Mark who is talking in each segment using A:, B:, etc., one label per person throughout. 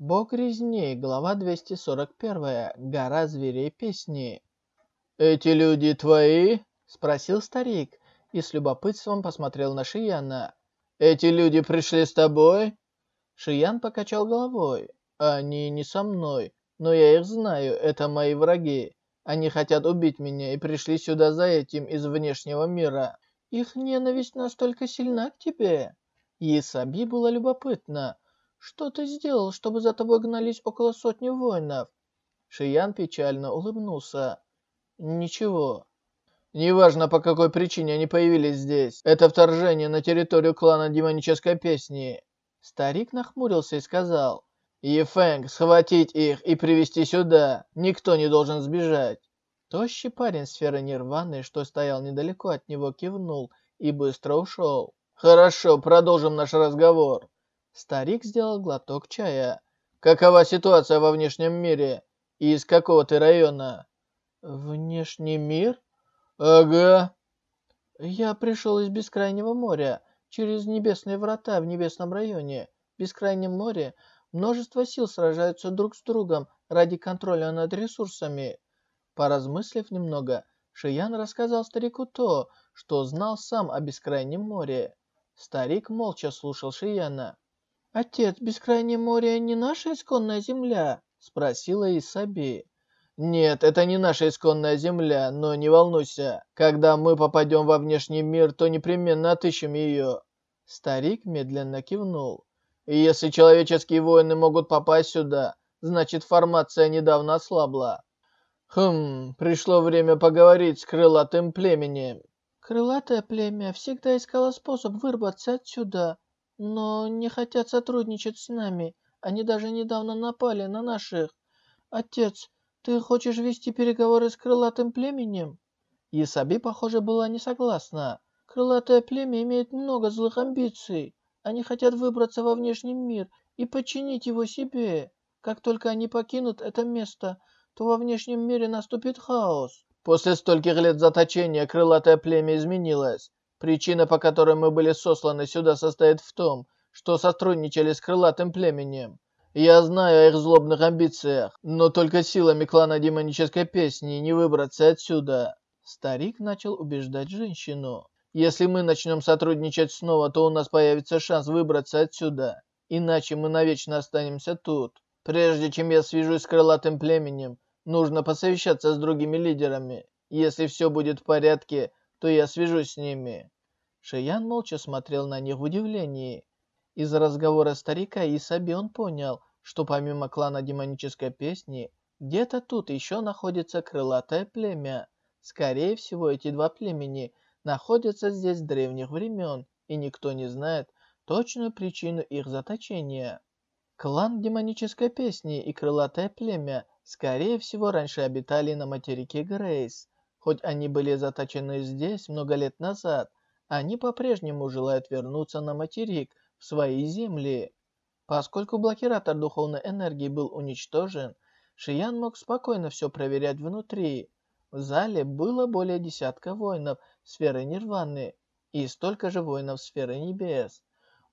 A: Бог резни, глава 241, гора зверей песни. «Эти люди твои?» – спросил старик и с любопытством посмотрел на Шияна. «Эти люди пришли с тобой?» Шиян покачал головой. «Они не со мной, но я их знаю, это мои враги. Они хотят убить меня и пришли сюда за этим из внешнего мира. Их ненависть настолько сильна к тебе?» Исаби было любопытно. «Что ты сделал, чтобы за тобой гнались около сотни воинов?» Шиян печально улыбнулся. «Ничего. Неважно, по какой причине они появились здесь. Это вторжение на территорию клана Демонической Песни». Старик нахмурился и сказал. «Ефэнг, схватить их и привести сюда. Никто не должен сбежать». Тощий парень сферы Нирваны, что стоял недалеко от него, кивнул и быстро ушел. «Хорошо, продолжим наш разговор». Старик сделал глоток чая. «Какова ситуация во внешнем мире? И из какого ты района?» «Внешний мир?» «Ага». «Я пришел из Бескрайнего моря, через Небесные врата в Небесном районе. В Бескрайнем море множество сил сражаются друг с другом ради контроля над ресурсами». Поразмыслив немного, Шиян рассказал старику то, что знал сам о Бескрайнем море. Старик молча слушал Шияна. «Отец, бескрайнее море не наша исконная земля?» Спросила Исаби. «Нет, это не наша исконная земля, но не волнуйся. Когда мы попадем во внешний мир, то непременно отыщем ее». Старик медленно кивнул. И «Если человеческие воины могут попасть сюда, значит формация недавно ослабла». «Хм, пришло время поговорить с крылатым племенем». Крылатое племя всегда искало способ вырваться отсюда, но не хотят сотрудничать с нами. Они даже недавно напали на наших. Отец, ты хочешь вести переговоры с крылатым племенем? Исаби, похоже, была не согласна. Крылатое племя имеет много злых амбиций. Они хотят выбраться во внешний мир и подчинить его себе. Как только они покинут это место, то во внешнем мире наступит хаос. После стольких лет заточения крылатое племя изменилось. Причина, по которой мы были сосланы сюда, состоит в том, что сотрудничали с крылатым племенем. Я знаю о их злобных амбициях, но только силами клана демонической песни не выбраться отсюда. Старик начал убеждать женщину. Если мы начнем сотрудничать снова, то у нас появится шанс выбраться отсюда. Иначе мы навечно останемся тут. Прежде чем я свяжусь с крылатым племенем, Нужно посовещаться с другими лидерами. Если все будет в порядке, то я свяжусь с ними». Шиян молча смотрел на них в удивлении. Из разговора старика и Саби он понял, что помимо клана демонической песни, где-то тут еще находится крылатое племя. Скорее всего, эти два племени находятся здесь с древних времен, и никто не знает точную причину их заточения. Клан демонической песни и крылатое племя Скорее всего, раньше обитали на материке Грейс. Хоть они были заточены здесь много лет назад, они по-прежнему желают вернуться на материк, в свои земли. Поскольку блокиратор духовной энергии был уничтожен, Шиян мог спокойно все проверять внутри. В зале было более десятка воинов сферы Нирваны и столько же воинов сферы Небес.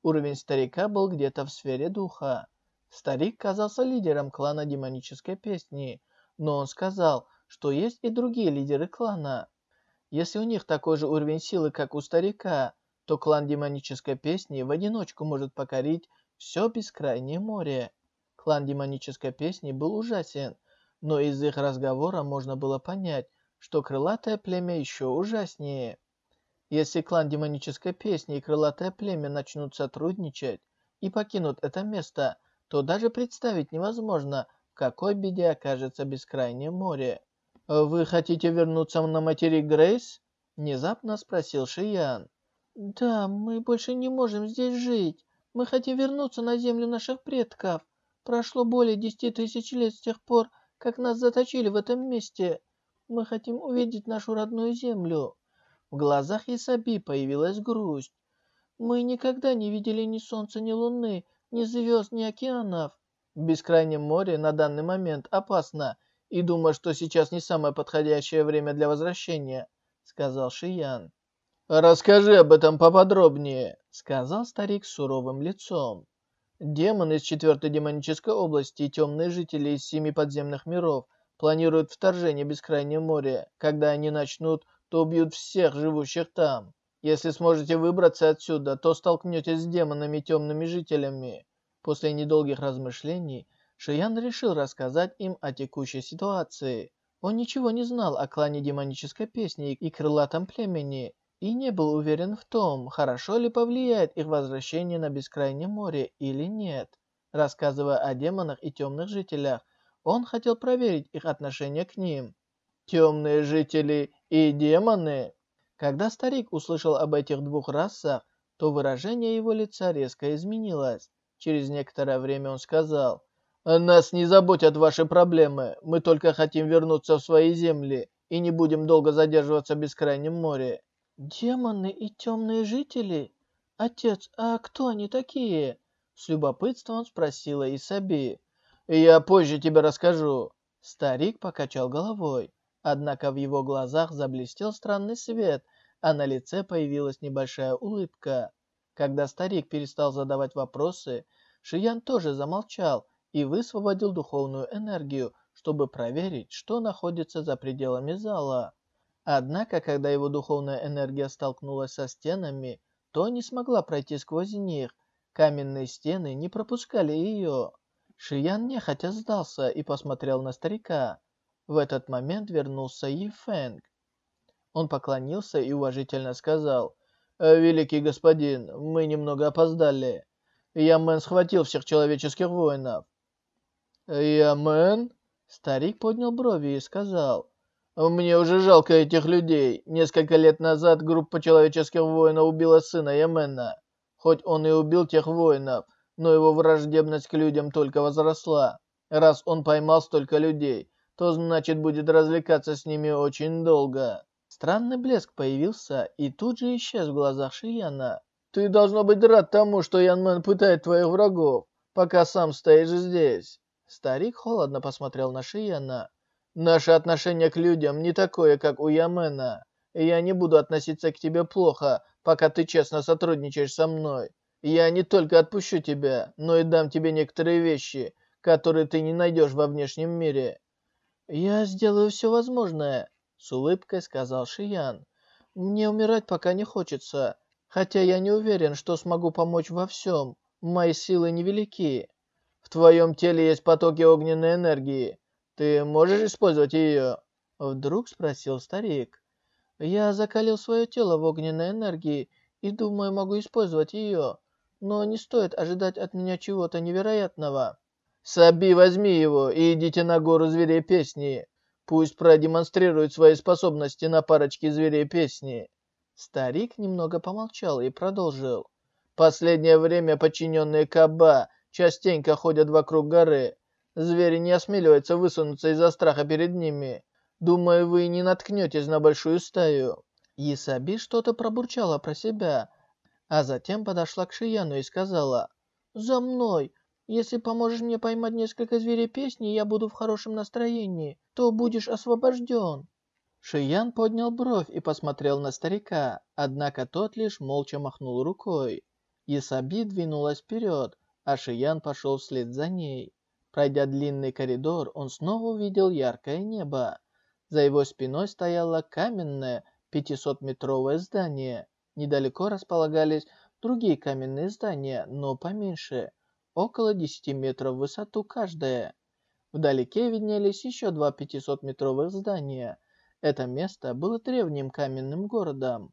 A: Уровень старика был где-то в сфере духа. Старик казался лидером клана демонической песни, но он сказал, что есть и другие лидеры клана. Если у них такой же уровень силы, как у старика, то клан демонической песни в одиночку может покорить все бескрайнее море. Клан демонической песни был ужасен, но из их разговора можно было понять, что крылатое племя еще ужаснее. Если клан демонической песни и крылатое племя начнут сотрудничать и покинут это место, то даже представить невозможно, в какой беде окажется бескрайнее море. «Вы хотите вернуться на материк Грейс?» Внезапно спросил Шиян. «Да, мы больше не можем здесь жить. Мы хотим вернуться на землю наших предков. Прошло более десяти тысяч лет с тех пор, как нас заточили в этом месте. Мы хотим увидеть нашу родную землю». В глазах Исаби появилась грусть. «Мы никогда не видели ни солнца, ни луны, ни звезд, ни океанов. В бескрайнем море на данный момент опасно, и думаю, что сейчас не самое подходящее время для возвращения», — сказал Шиян. «Расскажи об этом поподробнее», — сказал старик с суровым лицом. Демоны из четвертой демонической области и темные жители из семи подземных миров планируют вторжение в Бескрайнее море. Когда они начнут, то убьют всех живущих там. Если сможете выбраться отсюда, то столкнетесь с демонами темными жителями. После недолгих размышлений, Шиян решил рассказать им о текущей ситуации. Он ничего не знал о клане демонической песни и крылатом племени, и не был уверен в том, хорошо ли повлияет их возвращение на Бескрайнее море или нет. Рассказывая о демонах и темных жителях, он хотел проверить их отношение к ним. Темные жители и демоны? Когда старик услышал об этих двух расах, то выражение его лица резко изменилось. Через некоторое время он сказал, «Нас не заботят ваши проблемы, мы только хотим вернуться в свои земли и не будем долго задерживаться в Бескрайнем море». «Демоны и темные жители? Отец, а кто они такие?» С любопытством спросила Исаби. «Я позже тебе расскажу». Старик покачал головой. Однако в его глазах заблестел странный свет, а на лице появилась небольшая улыбка. Когда старик перестал задавать вопросы, Шиян тоже замолчал и высвободил духовную энергию, чтобы проверить, что находится за пределами зала. Однако, когда его духовная энергия столкнулась со стенами, то не смогла пройти сквозь них. Каменные стены не пропускали ее. Шиян нехотя сдался и посмотрел на старика. В этот момент вернулся Ефэнг. Он поклонился и уважительно сказал, «Э, «Великий господин, мы немного опоздали. Ямен схватил всех человеческих воинов». «Ямен?» Старик поднял брови и сказал, мне уже жалко этих людей. Несколько лет назад группа человеческих воинов убила сына Ямена. Хоть он и убил тех воинов, но его враждебность к людям только возросла. Раз он поймал столько людей, то значит будет развлекаться с ними очень долго. Странный блеск появился и тут же исчез в глазах Шияна. Ты должно быть рад тому, что Янмен пытает твоих врагов, пока сам стоишь здесь. Старик холодно посмотрел на Шияна. Наше отношение к людям не такое, как у Ямена. Я не буду относиться к тебе плохо, пока ты честно сотрудничаешь со мной. Я не только отпущу тебя, но и дам тебе некоторые вещи, которые ты не найдешь во внешнем мире. Я сделаю все возможное, с улыбкой сказал Шиян. Мне умирать пока не хочется, хотя я не уверен, что смогу помочь во всем. Мои силы невелики. В твоем теле есть потоки огненной энергии. «Ты можешь использовать ее?» Вдруг спросил старик. «Я закалил свое тело в огненной энергии и думаю, могу использовать ее. Но не стоит ожидать от меня чего-то невероятного». «Саби, возьми его и идите на гору зверей песни. Пусть продемонстрирует свои способности на парочке зверей песни». Старик немного помолчал и продолжил. «Последнее время подчиненные Каба частенько ходят вокруг горы. Звери не осмеливаются высунуться из-за страха перед ними. Думаю, вы не наткнетесь на большую стаю». Исаби что-то пробурчала про себя, а затем подошла к Шияну и сказала, «За мной! Если поможешь мне поймать несколько зверей песни, я буду в хорошем настроении, то будешь освобожден». Шиян поднял бровь и посмотрел на старика, однако тот лишь молча махнул рукой. Исаби двинулась вперед, а Шиян пошел вслед за ней. Пройдя длинный коридор, он снова увидел яркое небо. За его спиной стояло каменное 500-метровое здание. Недалеко располагались другие каменные здания, но поменьше, около 10 метров в высоту каждое. Вдалеке виднелись еще два 500-метровых здания. Это место было древним каменным городом.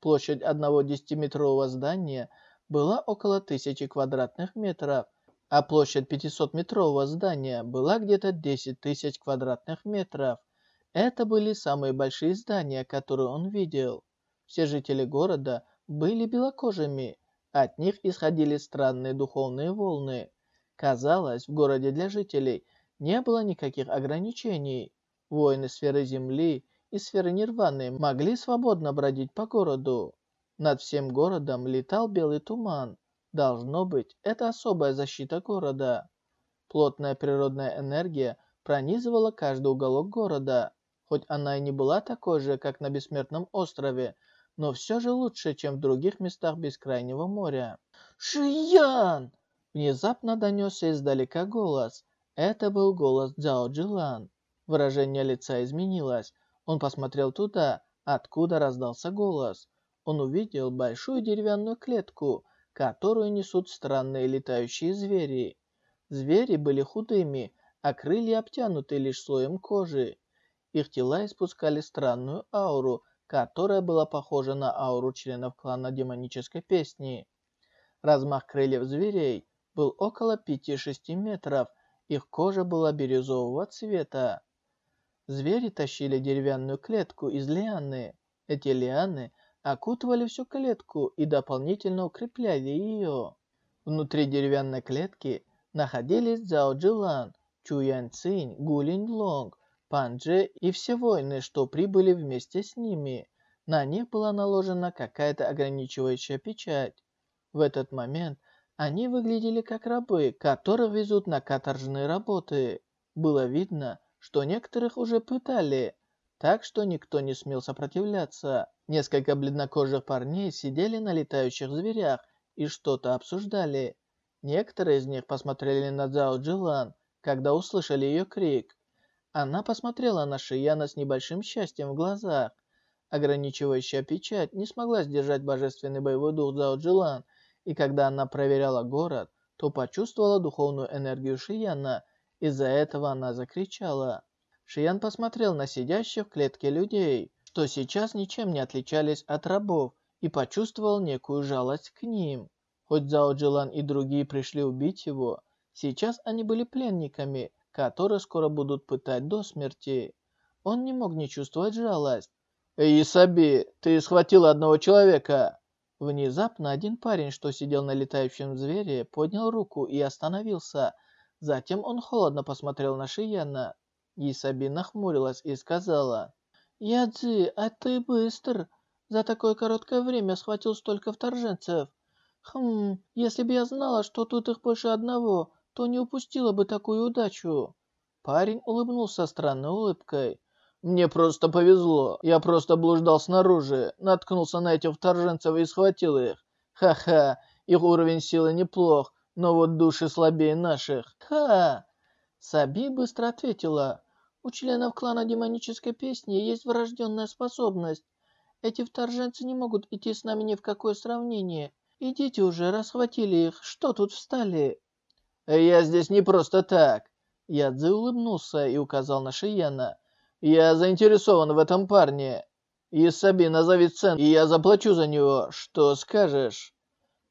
A: Площадь одного 10-метрового здания была около тысячи квадратных метров, а площадь 500-метрового здания была где-то 10 тысяч квадратных метров. Это были самые большие здания, которые он видел. Все жители города были белокожими, от них исходили странные духовные волны. Казалось, в городе для жителей не было никаких ограничений. Воины сферы Земли и сферы Нирваны могли свободно бродить по городу. Над всем городом летал белый туман. Должно быть, это особая защита города. Плотная природная энергия пронизывала каждый уголок города. Хоть она и не была такой же, как на Бессмертном острове, но все же лучше, чем в других местах Бескрайнего моря. «Шиян!» Внезапно донесся издалека голос. Это был голос Цзао Джилан. Выражение лица изменилось. Он посмотрел туда, откуда раздался голос. Он увидел большую деревянную клетку, которую несут странные летающие звери. Звери были худыми, а крылья обтянуты лишь слоем кожи. Их тела испускали странную ауру, которая была похожа на ауру членов клана демонической песни. Размах крыльев зверей был около 5-6 метров, их кожа была бирюзового цвета. Звери тащили деревянную клетку из лианы. Эти лианы окутывали всю клетку и дополнительно укрепляли ее. Внутри деревянной клетки находились Цзао Джилан, Чу Ян Цинь, Гу Линь Лонг, Пан Дже и все воины, что прибыли вместе с ними. На них была наложена какая-то ограничивающая печать. В этот момент они выглядели как рабы, которых везут на каторжные работы. Было видно, что некоторых уже пытали, так что никто не смел сопротивляться. Несколько бледнокожих парней сидели на летающих зверях и что-то обсуждали. Некоторые из них посмотрели на Цзао Джилан, когда услышали ее крик. Она посмотрела на Шияна с небольшим счастьем в глазах. Ограничивающая печать не смогла сдержать божественный боевой дух Цзао Джилан, и когда она проверяла город, то почувствовала духовную энергию Шияна. Из-за этого она закричала. Шиян посмотрел на сидящих в клетке людей, что сейчас ничем не отличались от рабов, и почувствовал некую жалость к ним. Хоть Цао Джилан и другие пришли убить его, сейчас они были пленниками, которые скоро будут пытать до смерти. Он не мог не чувствовать жалость. «Эй, Исаби, ты схватил одного человека!» Внезапно один парень, что сидел на летающем звере, поднял руку и остановился. Затем он холодно посмотрел на Шияна. Исаби нахмурилась и сказала, «Ядзи, а ты быстр. За такое короткое время схватил столько вторженцев. Хм, если бы я знала, что тут их больше одного, то не упустила бы такую удачу». Парень улыбнулся странной улыбкой. Мне просто повезло. Я просто блуждал снаружи, наткнулся на этих вторженцев и схватил их. Ха-ха, их уровень силы неплох, но вот души слабее наших. Ха! Саби быстро ответила. У членов клана демонической песни есть врожденная способность. Эти вторженцы не могут идти с нами ни в какое сравнение. Идите уже, расхватили их. Что тут встали? Я здесь не просто так. Ядзи улыбнулся и указал на Шияна. Я заинтересован в этом парне. Исаби, назови цену, и я заплачу за него. Что скажешь?»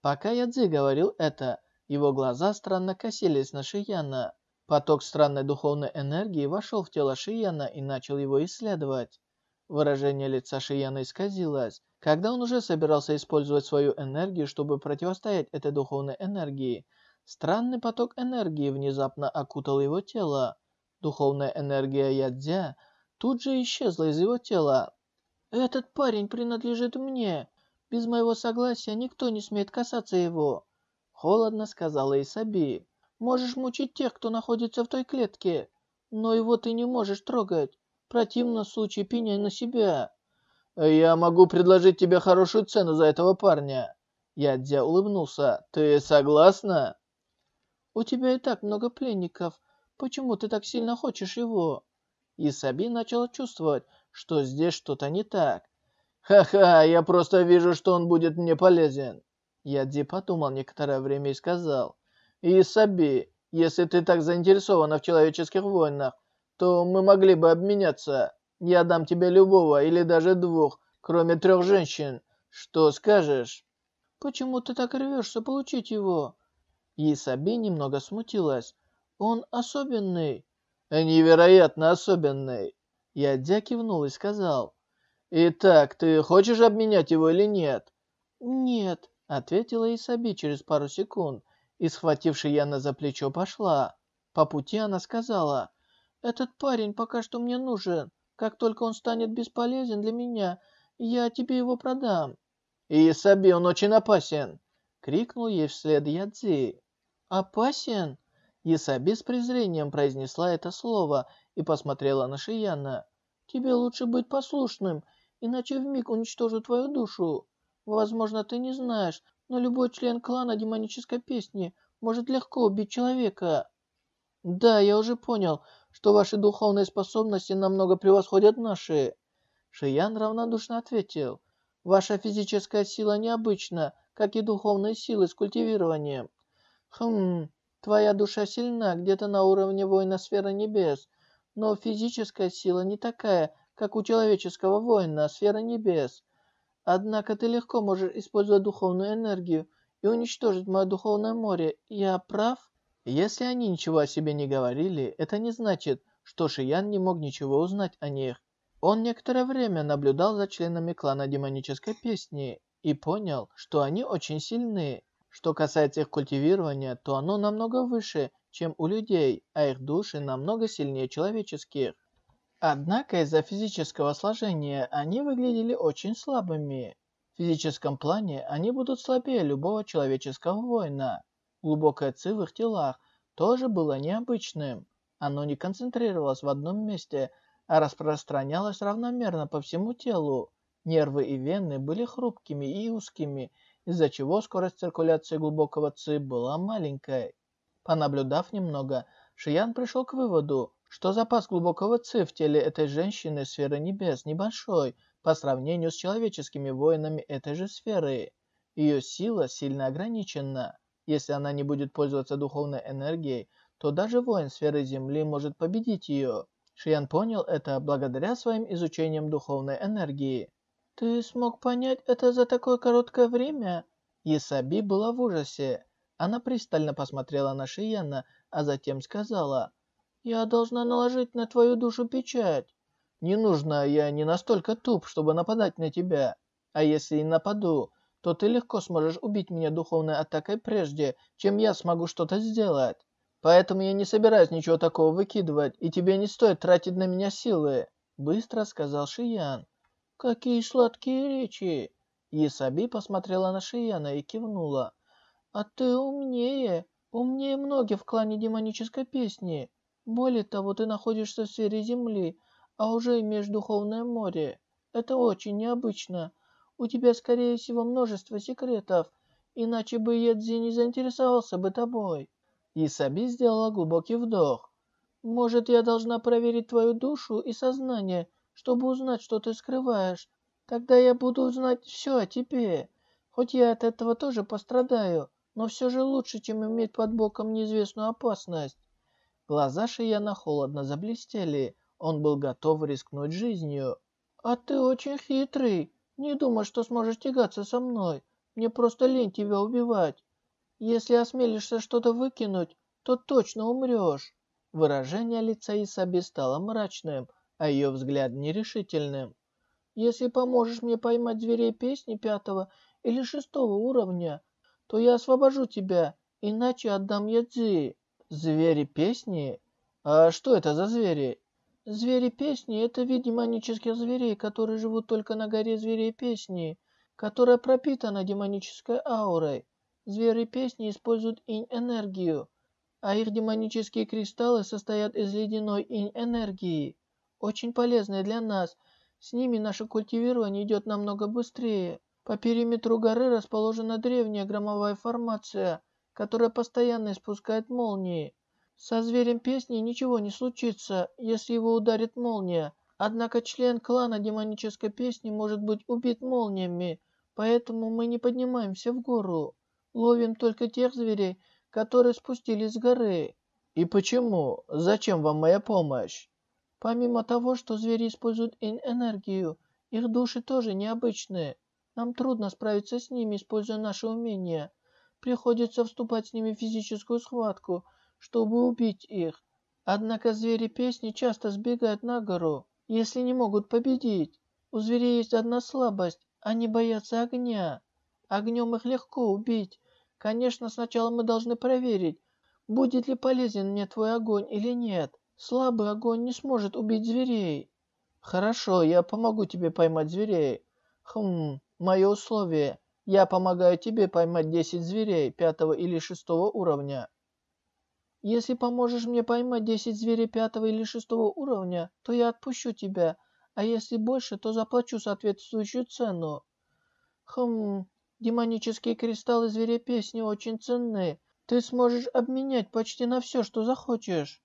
A: Пока Ядзи говорил это, его глаза странно косились на Шияна. Поток странной духовной энергии вошел в тело Шияна и начал его исследовать. Выражение лица Шияна исказилось. Когда он уже собирался использовать свою энергию, чтобы противостоять этой духовной энергии, странный поток энергии внезапно окутал его тело. Духовная энергия Ядзя тут же исчезла из его тела. «Этот парень принадлежит мне. Без моего согласия никто не смеет касаться его», — холодно сказала Исаби. «Можешь мучить тех, кто находится в той клетке, но его ты не можешь трогать. В противном случае пеняй на себя». «Я могу предложить тебе хорошую цену за этого парня». Ядзя улыбнулся. «Ты согласна?» «У тебя и так много пленников. Почему ты так сильно хочешь его?» и Саби начал чувствовать, что здесь что-то не так. «Ха-ха, я просто вижу, что он будет мне полезен». Ядзи подумал некоторое время и сказал, «Исаби, если ты так заинтересована в человеческих войнах, то мы могли бы обменяться. Я дам тебе любого или даже двух, кроме трех женщин. Что скажешь?» «Почему ты так рвешься получить его?» Исаби немного смутилась. «Он особенный. Невероятно особенный. Я Дя кивнул и сказал. «Итак, ты хочешь обменять его или нет?» «Нет», — ответила Исаби через пару секунд, и, схвативши Яна за плечо, пошла. По пути она сказала, «Этот парень пока что мне нужен. Как только он станет бесполезен для меня, я тебе его продам». «Исаби, он очень опасен!» — крикнул ей вслед Ядзи. «Опасен?» Исаби с презрением произнесла это слово и посмотрела на Шияна. «Тебе лучше быть послушным, иначе вмиг уничтожу твою душу. Возможно, ты не знаешь, но любой член клана демонической песни может легко убить человека. Да, я уже понял, что ваши духовные способности намного превосходят наши. Шиян равнодушно ответил. Ваша физическая сила необычна, как и духовные силы с культивированием. Хм, твоя душа сильна где-то на уровне воина сферы небес, но физическая сила не такая, как у человеческого воина сфера небес. Однако ты легко можешь использовать духовную энергию и уничтожить мое духовное море. Я прав? Если они ничего о себе не говорили, это не значит, что Шиян не мог ничего узнать о них. Он некоторое время наблюдал за членами клана демонической песни и понял, что они очень сильны. Что касается их культивирования, то оно намного выше, чем у людей, а их души намного сильнее человеческих. Однако из-за физического сложения они выглядели очень слабыми. В физическом плане они будут слабее любого человеческого воина. Глубокое ци в их телах тоже было необычным. Оно не концентрировалось в одном месте, а распространялось равномерно по всему телу. Нервы и вены были хрупкими и узкими, из-за чего скорость циркуляции глубокого ци была маленькой. Понаблюдав немного, Шиян пришел к выводу, что запас глубокого ци в теле этой женщины сферы небес небольшой по сравнению с человеческими воинами этой же сферы. Ее сила сильно ограничена. Если она не будет пользоваться духовной энергией, то даже воин сферы Земли может победить ее. Шиян понял это благодаря своим изучениям духовной энергии. «Ты смог понять это за такое короткое время?» Исаби была в ужасе. Она пристально посмотрела на Шияна, а затем сказала, «Я должна наложить на твою душу печать». «Не нужно, я не настолько туп, чтобы нападать на тебя. А если и нападу, то ты легко сможешь убить меня духовной атакой прежде, чем я смогу что-то сделать. Поэтому я не собираюсь ничего такого выкидывать, и тебе не стоит тратить на меня силы», — быстро сказал Шиян. «Какие сладкие речи!» Исаби посмотрела на Шияна и кивнула. «А ты умнее, умнее многих в клане демонической песни. Более того, ты находишься сфере Земли, а уже имеешь духовное море. Это очень необычно. У тебя, скорее всего, множество секретов, иначе бы Едзи не заинтересовался бы тобой». Исаби сделала глубокий вдох. «Может, я должна проверить твою душу и сознание, чтобы узнать, что ты скрываешь? Тогда я буду узнать все о тебе. Хоть я от этого тоже пострадаю, но все же лучше, чем иметь под боком неизвестную опасность». Глаза Шияна холодно заблестели. Он был готов рискнуть жизнью. «А ты очень хитрый. Не думай, что сможешь тягаться со мной. Мне просто лень тебя убивать. Если осмелишься что-то выкинуть, то точно умрешь». Выражение лица Исаби стало мрачным, а ее взгляд нерешительным. «Если поможешь мне поймать зверей песни пятого или шестого уровня, то я освобожу тебя, иначе отдам Ядзи». «Звери песни? А что это за звери?» «Звери песни — это вид демонических зверей, которые живут только на горе зверей песни, которая пропитана демонической аурой. Звери песни используют инь-энергию, а их демонические кристаллы состоят из ледяной инь-энергии. Очень полезные для нас. С ними наше культивирование идет намного быстрее. По периметру горы расположена древняя громовая формация, которая постоянно испускает молнии. Со зверем песни ничего не случится, если его ударит молния. Однако член клана демонической песни может быть убит молниями, поэтому мы не поднимаемся в гору. Ловим только тех зверей, которые спустились с горы. И почему? Зачем вам моя помощь? Помимо того, что звери используют энергию, их души тоже необычные. Нам трудно справиться с ними, используя наши умения. Приходится вступать с ними в физическую схватку, чтобы убить их. Однако звери песни часто сбегают на гору, если не могут победить. У зверей есть одна слабость – они боятся огня. Огнем их легко убить. Конечно, сначала мы должны проверить, будет ли полезен мне твой огонь или нет. Слабый огонь не сможет убить зверей. Хорошо, я помогу тебе поймать зверей. Хм, мое условие. Я помогаю тебе поймать 10 зверей пятого или шестого уровня. Если поможешь мне поймать 10 зверей пятого или шестого уровня, то я отпущу тебя, а если больше, то заплачу соответствующую цену. Хм, демонические кристаллы зверей песни очень ценны, Ты сможешь обменять почти на все, что захочешь.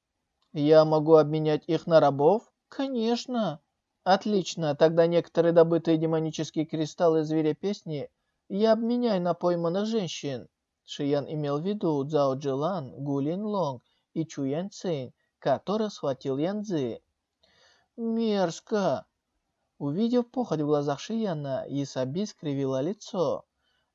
A: Я могу обменять их на рабов? Конечно. Отлично, тогда некоторые добытые демонические кристаллы зверя песни я обменяю на пойманных женщин. Шиян имел в виду Цао Джилан, Гулин Лонг и Чу Ян Цинь, которых схватил Янцзы. Мерзко. Увидев похоть в глазах Шияна, Исаби скривила лицо.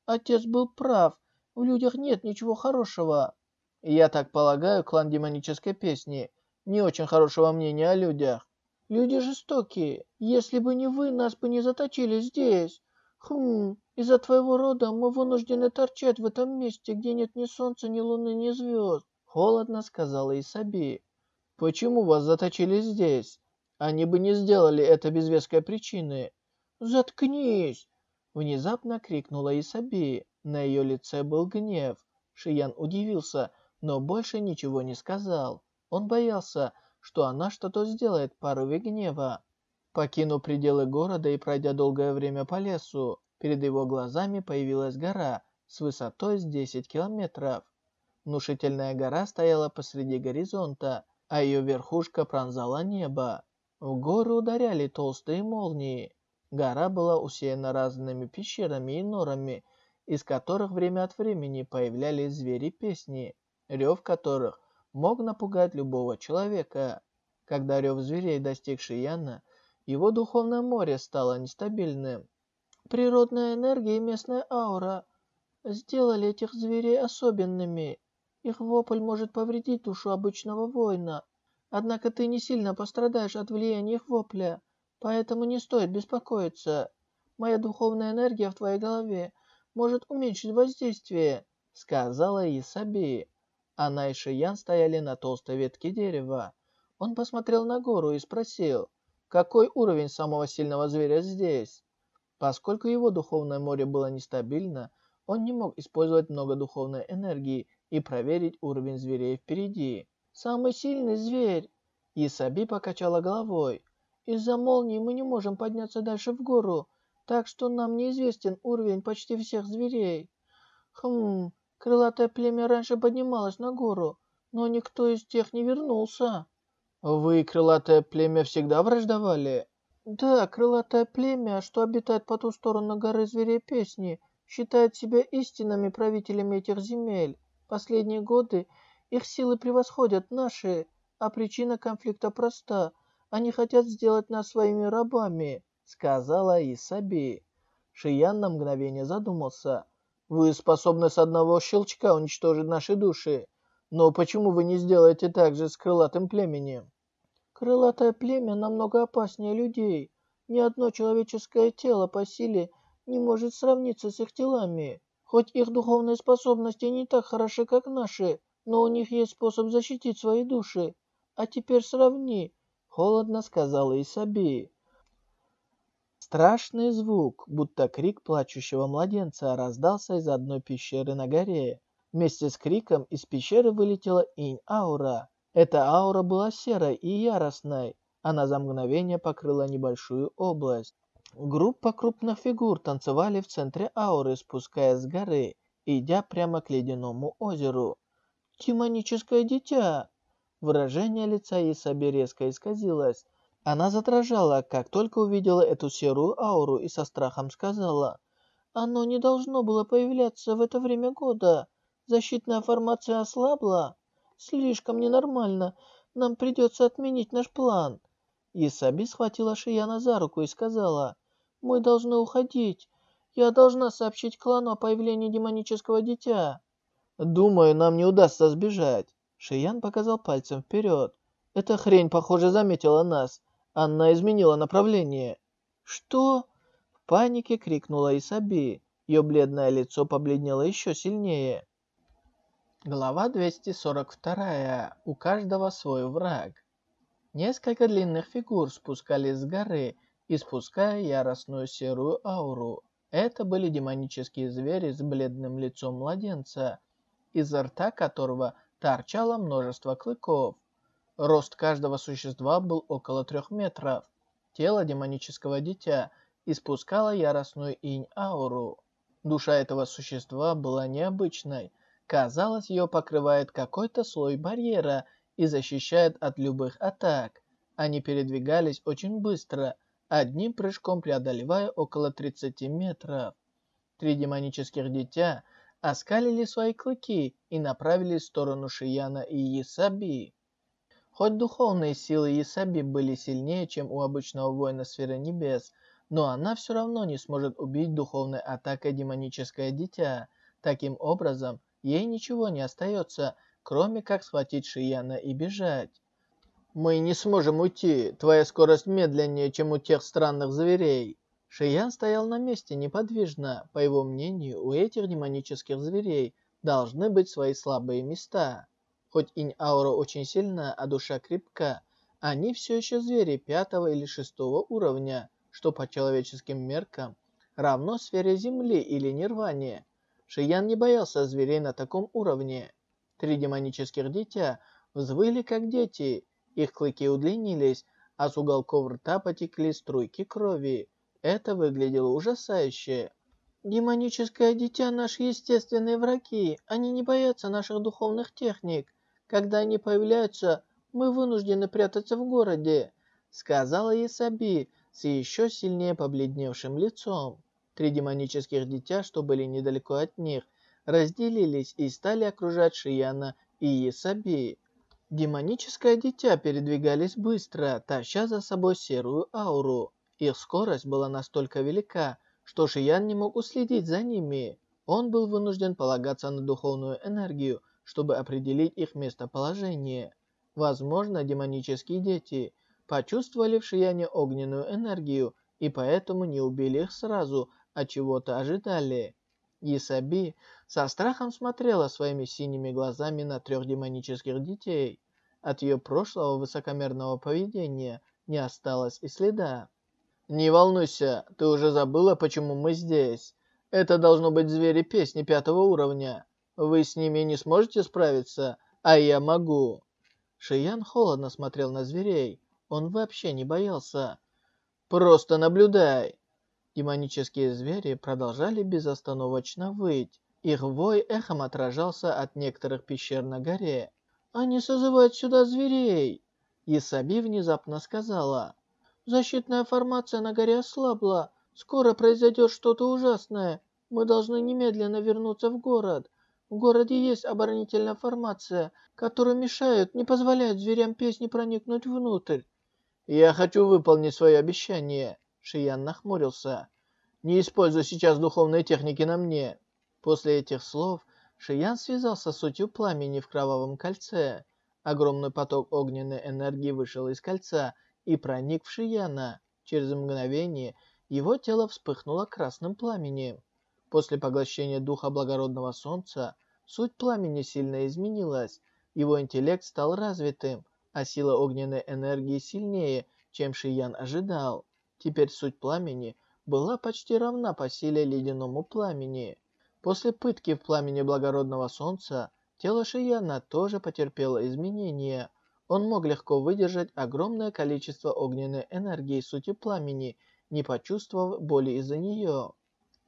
A: Отец был прав, в людях нет ничего хорошего. Я так полагаю, клан демонической песни не очень хорошего мнения о людях. Люди жестокие. Если бы не вы, нас бы не заточили здесь. Хм, из-за твоего рода мы вынуждены торчать в этом месте, где нет ни солнца, ни луны, ни звезд. Холодно сказала Исаби. Почему вас заточили здесь? Они бы не сделали это без веской причины. «Заткнись!» Внезапно крикнула Исаби. На ее лице был гнев. Шиян удивился, но больше ничего не сказал. Он боялся, что она что-то сделает в порыве гнева. Покинув пределы города и пройдя долгое время по лесу, перед его глазами появилась гора с высотой с 10 километров. Внушительная гора стояла посреди горизонта, а ее верхушка пронзала небо. В горы ударяли толстые молнии. Гора была усеяна разными пещерами и норами, из которых время от времени появлялись звери-песни, рев которых мог напугать любого человека. Когда рев зверей достиг Шияна, его духовное море стало нестабильным. Природная энергия и местная аура сделали этих зверей особенными. Их вопль может повредить душу обычного воина. Однако ты не сильно пострадаешь от влияния их вопля, поэтому не стоит беспокоиться. Моя духовная энергия в твоей голове может уменьшить воздействие», — сказала Исаби. Она и Шиян стояли на толстой ветке дерева. Он посмотрел на гору и спросил, какой уровень самого сильного зверя здесь? Поскольку его духовное море было нестабильно, он не мог использовать много духовной энергии и проверить уровень зверей впереди. «Самый сильный зверь!» Исаби покачала головой. «Из-за молнии мы не можем подняться дальше в гору, так что нам неизвестен уровень почти всех зверей. Хм, крылатое племя раньше поднималось на гору, но никто из тех не вернулся». «Вы, крылатое племя, всегда враждовали?» «Да, крылатое племя, что обитает по ту сторону горы зверей песни, считает себя истинными правителями этих земель. Последние годы их силы превосходят наши, а причина конфликта проста. Они хотят сделать нас своими рабами», — сказала Исаби. Шиян на мгновение задумался. «Вы способны с одного щелчка уничтожить наши души. Но почему вы не сделаете так же с крылатым племенем?» «Крылатое племя намного опаснее людей. Ни одно человеческое тело по силе не может сравниться с их телами. Хоть их духовные способности не так хороши, как наши, но у них есть способ защитить свои души. А теперь сравни, холодно сказала Исаби. Страшный звук, будто крик плачущего младенца, раздался из одной пещеры на горе. Вместе с криком из пещеры вылетела инь-аура. Эта аура была серой и яростной. Она за мгновение покрыла небольшую область. Группа крупных фигур танцевали в центре ауры, спускаясь с горы, идя прямо к ледяному озеру. «Демоническое дитя!» Выражение лица Исаби резко исказилось. Она задрожала, как только увидела эту серую ауру и со страхом сказала. «Оно не должно было появляться в это время года. Защитная формация ослабла. Слишком ненормально. Нам придется отменить наш план». Исаби схватила Шияна за руку и сказала. «Мы должны уходить. Я должна сообщить клану о появлении демонического дитя». «Думаю, нам не удастся сбежать». Шиян показал пальцем вперед. «Эта хрень, похоже, заметила нас. Она изменила направление». «Что?» В панике крикнула Исаби. Ее бледное лицо побледнело еще сильнее. Глава 242. У каждого свой враг. Несколько длинных фигур спускались с горы, испуская яростную серую ауру. Это были демонические звери с бледным лицом младенца – изо рта которого торчало множество клыков. Рост каждого существа был около трех метров. Тело демонического дитя испускало яростную инь-ауру. Душа этого существа была необычной. Казалось, ее покрывает какой-то слой барьера и защищает от любых атак. Они передвигались очень быстро, одним прыжком преодолевая около 30 метров. Три демонических дитя оскалили свои клыки и направились в сторону Шияна и Исаби. Хоть духовные силы Исаби были сильнее, чем у обычного воина сферы небес, но она все равно не сможет убить духовной атакой демоническое дитя. Таким образом, ей ничего не остается, кроме как схватить Шияна и бежать. «Мы не сможем уйти. Твоя скорость медленнее, чем у тех странных зверей». Шиян стоял на месте неподвижно. По его мнению, у этих демонических зверей должны быть свои слабые места. Хоть инь-аура очень сильна, а душа крепка, они все еще звери пятого или шестого уровня, что по человеческим меркам равно сфере Земли или Нирване. Шиян не боялся зверей на таком уровне. Три демонических дитя взвыли как дети их клыки удлинились, а с уголков рта потекли струйки крови. Это выглядело ужасающе. Демоническое дитя – наши естественные враги. Они не боятся наших духовных техник. Когда они появляются, мы вынуждены прятаться в городе», — сказала Исаби с еще сильнее побледневшим лицом. Три демонических дитя, что были недалеко от них, разделились и стали окружать Шияна и Исаби. Демоническое дитя передвигались быстро, таща за собой серую ауру. Их скорость была настолько велика, что Шиян не мог уследить за ними. Он был вынужден полагаться на духовную энергию, чтобы определить их местоположение. Возможно, демонические дети почувствовали в Шияне огненную энергию и поэтому не убили их сразу, а чего-то ожидали. Исаби со страхом смотрела своими синими глазами на трех демонических детей. От ее прошлого высокомерного поведения не осталось и следа. «Не волнуйся, ты уже забыла, почему мы здесь. Это должно быть звери песни пятого уровня. Вы с ними не сможете справиться, а я могу». Шиян холодно смотрел на зверей. Он вообще не боялся. «Просто наблюдай!» Демонические звери продолжали безостановочно выть. Их вой эхом отражался от некоторых пещер на горе. «Они созывают сюда зверей!» Исаби внезапно сказала. «Защитная формация на горе ослабла. Скоро произойдет что-то ужасное. Мы должны немедленно вернуться в город. В городе есть оборонительная формация, которая мешает, не позволяет зверям песни проникнуть внутрь. «Я хочу выполнить свое обещание», — Шиян нахмурился. «Не используй сейчас духовные техники на мне». После этих слов Шиян связался с сутью пламени в кровавом кольце. Огромный поток огненной энергии вышел из кольца и проник в Шияна. Через мгновение его тело вспыхнуло красным пламенем. После поглощения духа благородного солнца суть пламени сильно изменилась. Его интеллект стал развитым, а сила огненной энергии сильнее, чем Шиян ожидал. Теперь суть пламени была почти равна по силе ледяному пламени. После пытки в пламени благородного солнца, тело Шияна тоже потерпело изменения. Он мог легко выдержать огромное количество огненной энергии сути пламени, не почувствовав боли из-за нее.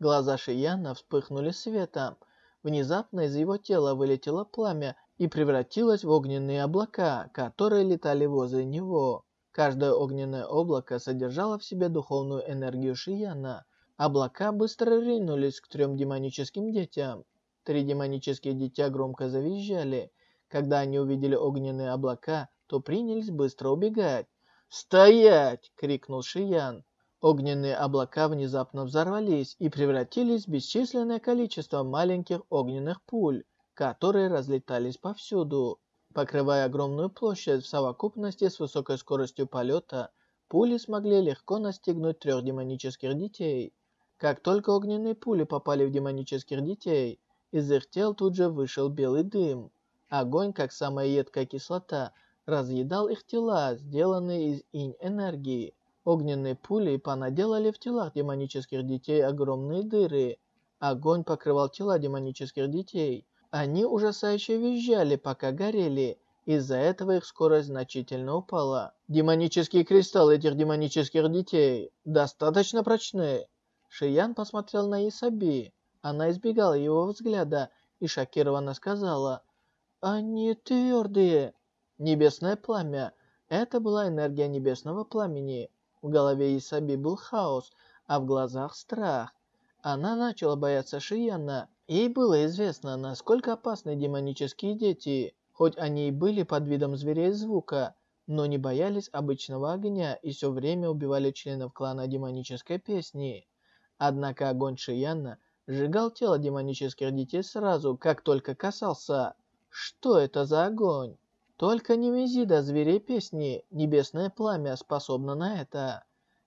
A: Глаза Шияна вспыхнули светом. Внезапно из его тела вылетело пламя и превратилась в огненные облака, которые летали возле него. Каждое огненное облако содержало в себе духовную энергию Шияна. Облака быстро ринулись к трем демоническим детям. Три демонические дитя громко завизжали. Когда они увидели огненные облака, то принялись быстро убегать. «Стоять!» — крикнул Шиян. Огненные облака внезапно взорвались и превратились в бесчисленное количество маленьких огненных пуль которые разлетались повсюду. Покрывая огромную площадь в совокупности с высокой скоростью полета, пули смогли легко настигнуть трех демонических детей. Как только огненные пули попали в демонических детей, из их тел тут же вышел белый дым. Огонь, как самая едкая кислота, разъедал их тела, сделанные из инь-энергии. Огненные пули понаделали в телах демонических детей огромные дыры. Огонь покрывал тела демонических детей, они ужасающе визжали, пока горели. Из-за этого их скорость значительно упала. Демонические кристаллы этих демонических детей достаточно прочны. Шиян посмотрел на Исаби. Она избегала его взгляда и шокированно сказала «Они твердые!» Небесное пламя. Это была энергия небесного пламени. В голове Исаби был хаос, а в глазах страх. Она начала бояться Шияна. Ей было известно, насколько опасны демонические дети. Хоть они и были под видом зверей звука, но не боялись обычного огня и все время убивали членов клана демонической песни. Однако огонь Шияна сжигал тело демонических детей сразу, как только касался. Что это за огонь? Только Немезида зверей песни, небесное пламя, способно на это.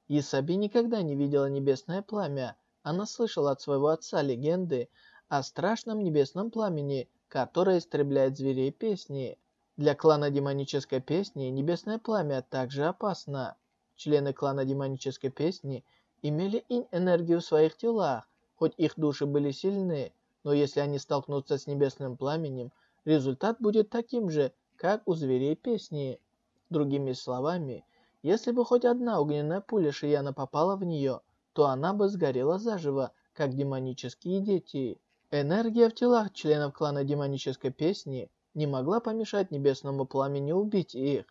A: Исаби никогда не видела небесное пламя. Она слышала от своего отца легенды о страшном небесном пламени, которое истребляет зверей песни. Для клана демонической песни небесное пламя также опасно. Члены клана демонической песни имели инь-энергию в своих телах, хоть их души были сильны, но если они столкнутся с небесным пламенем, результат будет таким же, как у зверей песни. Другими словами, если бы хоть одна огненная пуля Шияна попала в нее, то она бы сгорела заживо, как демонические дети. Энергия в телах членов клана демонической песни не могла помешать небесному пламени убить их.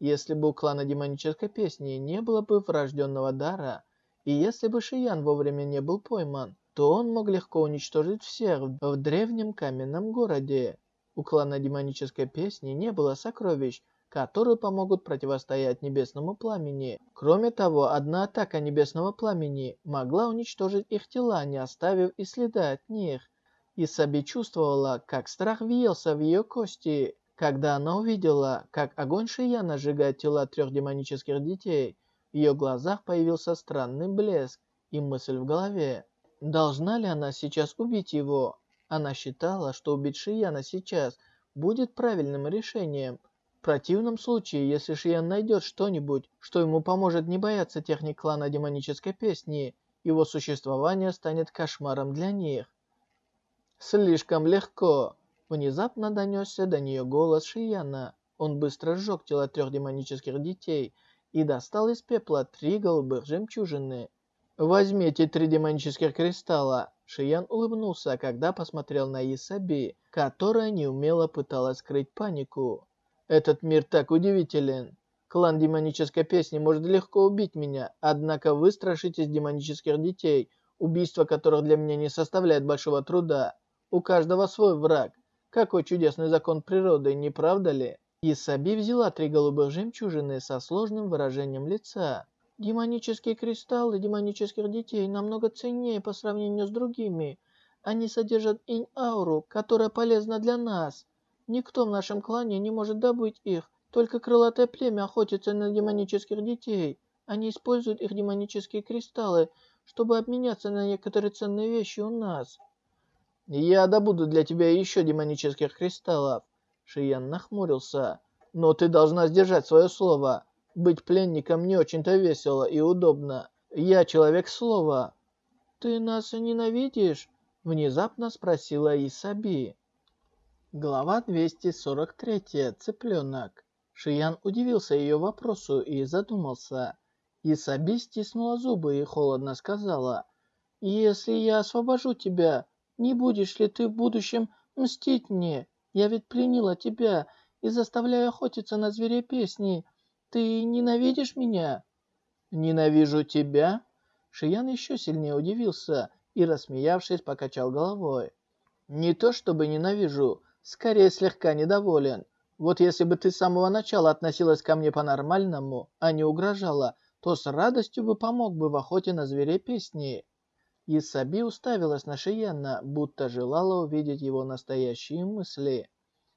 A: Если бы у клана демонической песни не было бы врожденного дара, и если бы Шиян вовремя не был пойман, то он мог легко уничтожить всех в древнем каменном городе. У клана демонической песни не было сокровищ, которые помогут противостоять небесному пламени. Кроме того, одна атака небесного пламени могла уничтожить их тела, не оставив и следа от них. Исаби чувствовала, как страх въелся в ее кости, когда она увидела, как огонь Шияна сжигает тела трех демонических детей. В ее глазах появился странный блеск и мысль в голове. Должна ли она сейчас убить его? Она считала, что убить Шияна сейчас будет правильным решением. В противном случае, если Шиян найдет что-нибудь, что ему поможет не бояться техник клана демонической песни, его существование станет кошмаром для них. Слишком легко. Внезапно донесся до нее голос Шияна. Он быстро сжег тело трех демонических детей и достал из пепла три голубых жемчужины. «Возьмите три демонических кристалла!» Шиян улыбнулся, когда посмотрел на Исаби, которая неумело пыталась скрыть панику. «Этот мир так удивителен. Клан демонической песни может легко убить меня, однако вы страшитесь демонических детей, убийство которых для меня не составляет большого труда. У каждого свой враг. Какой чудесный закон природы, не правда ли?» Исаби взяла три голубых жемчужины со сложным выражением лица. Демонические кристаллы демонических детей намного ценнее по сравнению с другими. Они содержат инь-ауру, которая полезна для нас. Никто в нашем клане не может добыть их. Только крылатое племя охотится на демонических детей. Они используют их демонические кристаллы, чтобы обменяться на некоторые ценные вещи у нас. «Я добуду для тебя еще демонических кристаллов», — Шиян нахмурился. «Но ты должна сдержать свое слово. Быть пленником не очень-то весело и удобно. Я человек слова». «Ты нас ненавидишь?» — внезапно спросила Исаби. Глава 243. Цыпленок. Шиян удивился ее вопросу и задумался. Исаби стиснула зубы и холодно сказала, «Если я освобожу тебя, не будешь ли ты в будущем мстить мне? Я ведь пленила тебя и заставляю охотиться на зверей песни. Ты ненавидишь меня?» «Ненавижу тебя?» Шиян еще сильнее удивился и, рассмеявшись, покачал головой. «Не то чтобы ненавижу, скорее слегка недоволен. Вот если бы ты с самого начала относилась ко мне по-нормальному, а не угрожала, то с радостью бы помог бы в охоте на зверей песни». Исаби уставилась на Шияна, будто желала увидеть его настоящие мысли.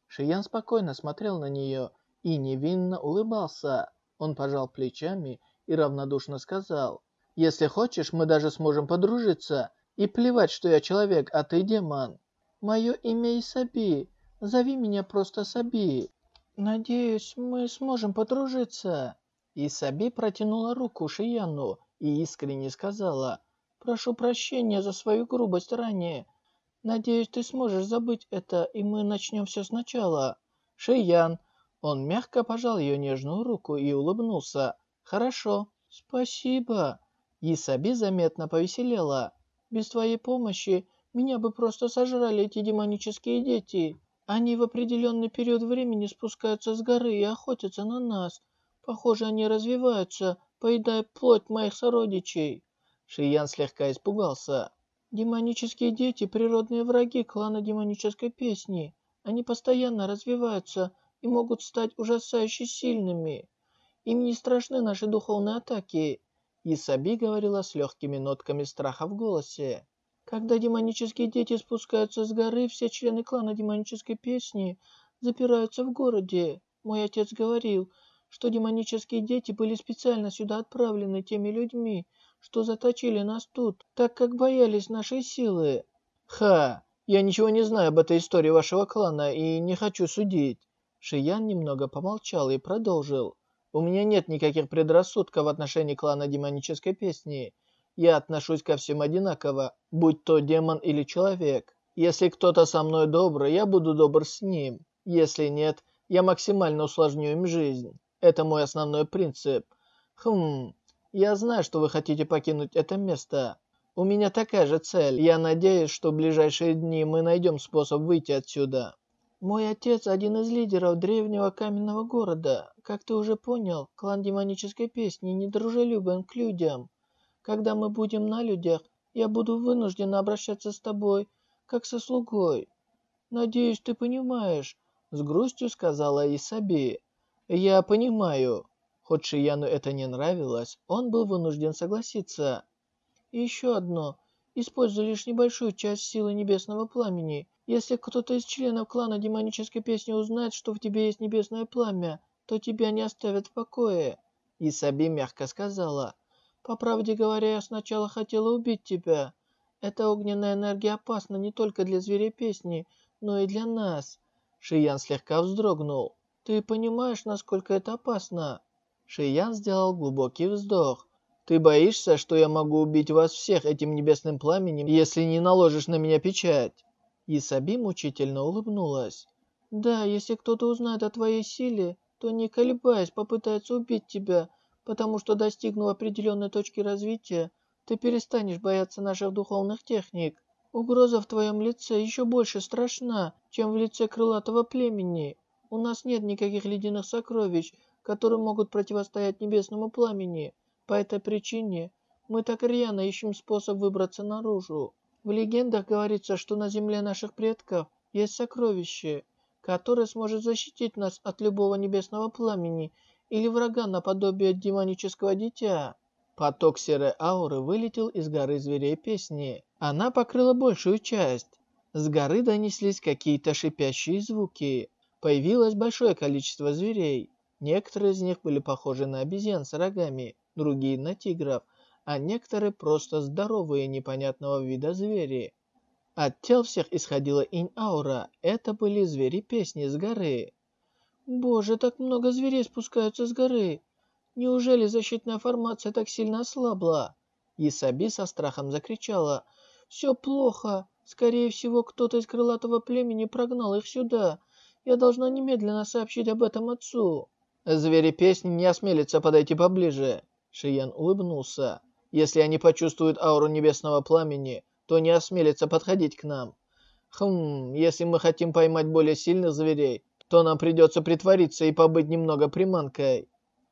A: Шиян спокойно смотрел на нее и невинно улыбался. Он пожал плечами и равнодушно сказал, «Если хочешь, мы даже сможем подружиться. И плевать, что я человек, а ты демон. Мое имя Исаби. Зови меня просто Саби. Надеюсь, мы сможем подружиться». Исаби протянула руку Шияну и искренне сказала, «Прошу прощения за свою грубость ранее. Надеюсь, ты сможешь забыть это, и мы начнем все сначала». Шиян он мягко пожал ее нежную руку и улыбнулся. «Хорошо, спасибо». Исаби заметно повеселела. «Без твоей помощи Меня бы просто сожрали эти демонические дети. Они в определенный период времени спускаются с горы и охотятся на нас. Похоже, они развиваются, поедая плоть моих сородичей. Шиян слегка испугался. Демонические дети – природные враги клана демонической песни. Они постоянно развиваются и могут стать ужасающе сильными. Им не страшны наши духовные атаки. Исаби говорила с легкими нотками страха в голосе. Когда демонические дети спускаются с горы, все члены клана демонической песни запираются в городе. Мой отец говорил, что демонические дети были специально сюда отправлены теми людьми, что заточили нас тут, так как боялись нашей силы. Ха, я ничего не знаю об этой истории вашего клана и не хочу судить. Шиян немного помолчал и продолжил. У меня нет никаких предрассудков в отношении клана демонической песни. Я отношусь ко всем одинаково, будь то демон или человек. Если кто-то со мной добрый, я буду добр с ним. Если нет, я максимально усложню им жизнь. Это мой основной принцип. Хм, я знаю, что вы хотите покинуть это место. У меня такая же цель. Я надеюсь, что в ближайшие дни мы найдем способ выйти отсюда. Мой отец один из лидеров древнего каменного города. Как ты уже понял, клан демонической песни недружелюбен к людям. Когда мы будем на людях, я буду вынуждена обращаться с тобой, как со слугой. Надеюсь, ты понимаешь, с грустью сказала Исаби. Я понимаю. Хоть Шияну это не нравилось, он был вынужден согласиться. И еще одно. Используй лишь небольшую часть силы небесного пламени. Если кто-то из членов клана демонической песни узнает, что в тебе есть небесное пламя, то тебя не оставят в покое. Исаби мягко сказала. По правде говоря, я сначала хотела убить тебя. Эта огненная энергия опасна не только для зверей песни, но и для нас. Шиян слегка вздрогнул. Ты понимаешь, насколько это опасно? Шиян сделал глубокий вздох. Ты боишься, что я могу убить вас всех этим небесным пламенем, если не наложишь на меня печать? Исаби мучительно улыбнулась. Да, если кто-то узнает о твоей силе, то не колебаясь попытается убить тебя, потому что достигнув определенной точки развития, ты перестанешь бояться наших духовных техник. Угроза в твоем лице еще больше страшна, чем в лице крылатого племени. У нас нет никаких ледяных сокровищ, которые могут противостоять небесному пламени. По этой причине мы так рьяно ищем способ выбраться наружу. В легендах говорится, что на земле наших предков есть сокровище, которое сможет защитить нас от любого небесного пламени или врага наподобие демонического дитя. Поток серой ауры вылетел из горы зверей песни. Она покрыла большую часть. С горы донеслись какие-то шипящие звуки. Появилось большое количество зверей. Некоторые из них были похожи на обезьян с рогами, другие на тигров, а некоторые просто здоровые непонятного вида звери. От тел всех исходила инь-аура. Это были звери песни с горы. Боже, так много зверей спускаются с горы. Неужели защитная формация так сильно ослабла? Исаби со страхом закричала. Все плохо. Скорее всего, кто-то из крылатого племени прогнал их сюда. Я должна немедленно сообщить об этом отцу. Звери песни не осмелятся подойти поближе. Шиян улыбнулся. Если они почувствуют ауру небесного пламени, то не осмелятся подходить к нам. Хм, если мы хотим поймать более сильных зверей, то нам придется притвориться и побыть немного приманкой.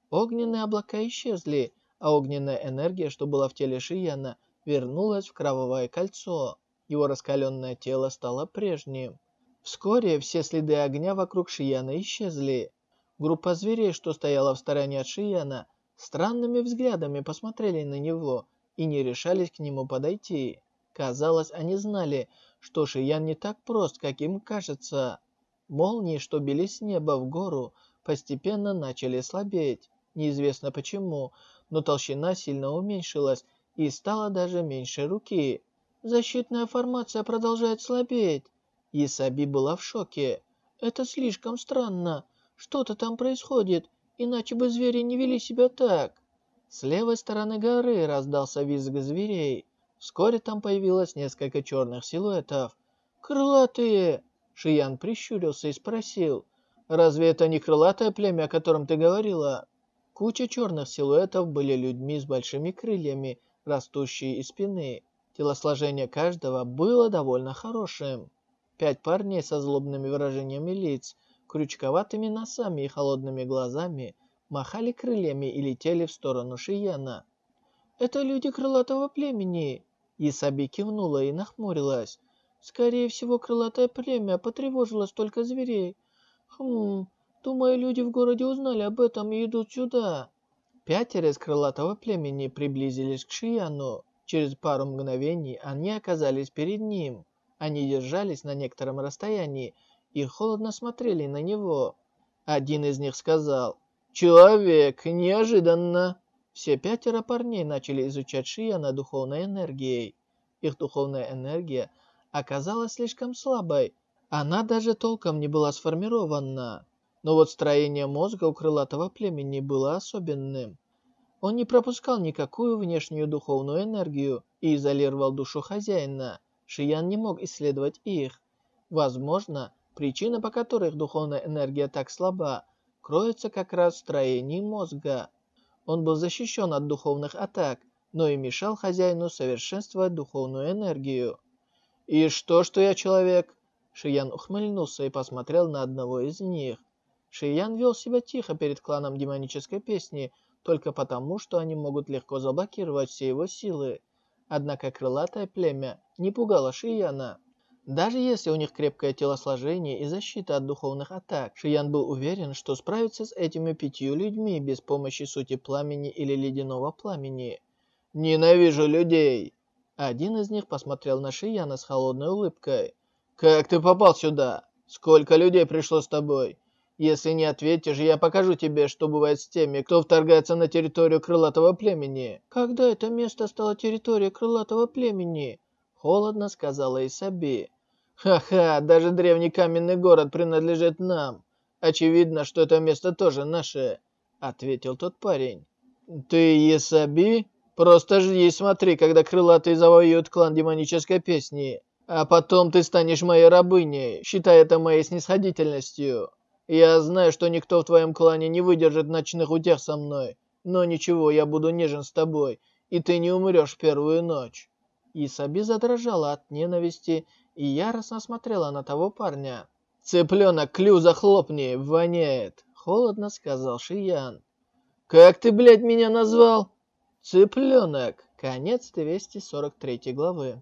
A: Огненные облака исчезли, а огненная энергия, что была в теле Шияна, вернулась в кровавое кольцо. Его раскаленное тело стало прежним. Вскоре все следы огня вокруг Шияна исчезли. Группа зверей, что стояла в стороне от Шияна, странными взглядами посмотрели на него и не решались к нему подойти. Казалось, они знали, что Шиян не так прост, как им кажется. Молнии, что били с неба в гору, постепенно начали слабеть. Неизвестно почему, но толщина сильно уменьшилась и стала даже меньше руки. Защитная формация продолжает слабеть. Исаби была в шоке. Это слишком странно. Что-то там происходит, иначе бы звери не вели себя так. С левой стороны горы раздался визг зверей. Вскоре там появилось несколько черных силуэтов. «Крылатые!» Шиян прищурился и спросил, «Разве это не крылатое племя, о котором ты говорила?» Куча черных силуэтов были людьми с большими крыльями, растущие из спины. Телосложение каждого было довольно хорошим. Пять парней со злобными выражениями лиц, крючковатыми носами и холодными глазами махали крыльями и летели в сторону Шияна. «Это люди крылатого племени!» Исаби кивнула и нахмурилась. «Скорее всего, крылатое племя потревожило столько зверей. Хм, думаю, люди в городе узнали об этом и идут сюда». Пятеро из крылатого племени приблизились к Шияну. Через пару мгновений они оказались перед ним. Они держались на некотором расстоянии и холодно смотрели на него. Один из них сказал «Человек, неожиданно!» Все пятеро парней начали изучать Шияна духовной энергией. Их духовная энергия оказалась слишком слабой. Она даже толком не была сформирована. Но вот строение мозга у крылатого племени было особенным. Он не пропускал никакую внешнюю духовную энергию и изолировал душу хозяина. Шиян не мог исследовать их. Возможно, причина, по которой их духовная энергия так слаба, кроется как раз в строении мозга. Он был защищен от духовных атак, но и мешал хозяину совершенствовать духовную энергию. «И что, что я человек?» Шиян ухмыльнулся и посмотрел на одного из них. Шиян вел себя тихо перед кланом демонической песни, только потому, что они могут легко заблокировать все его силы. Однако крылатое племя не пугало Шияна. Даже если у них крепкое телосложение и защита от духовных атак, Шиян был уверен, что справится с этими пятью людьми без помощи сути пламени или ледяного пламени. «Ненавижу людей!» Один из них посмотрел на Шияна с холодной улыбкой. «Как ты попал сюда? Сколько людей пришло с тобой? Если не ответишь, я покажу тебе, что бывает с теми, кто вторгается на территорию крылатого племени». «Когда это место стало территорией крылатого племени?» Холодно сказала Исаби. «Ха-ха, даже древний каменный город принадлежит нам. Очевидно, что это место тоже наше», — ответил тот парень. «Ты Исаби? Просто жди и смотри, когда крылатые завоюют клан демонической песни. А потом ты станешь моей рабыней, считай это моей снисходительностью». Я знаю, что никто в твоем клане не выдержит ночных утех со мной. Но ничего, я буду нежен с тобой, и ты не умрешь первую ночь». Исаби задрожала от ненависти и яростно смотрела на того парня. «Цыпленок, клю захлопни, воняет!» Холодно сказал Шиян. «Как ты, блядь, меня назвал?» «Цыпленок!» Конец 243 главы.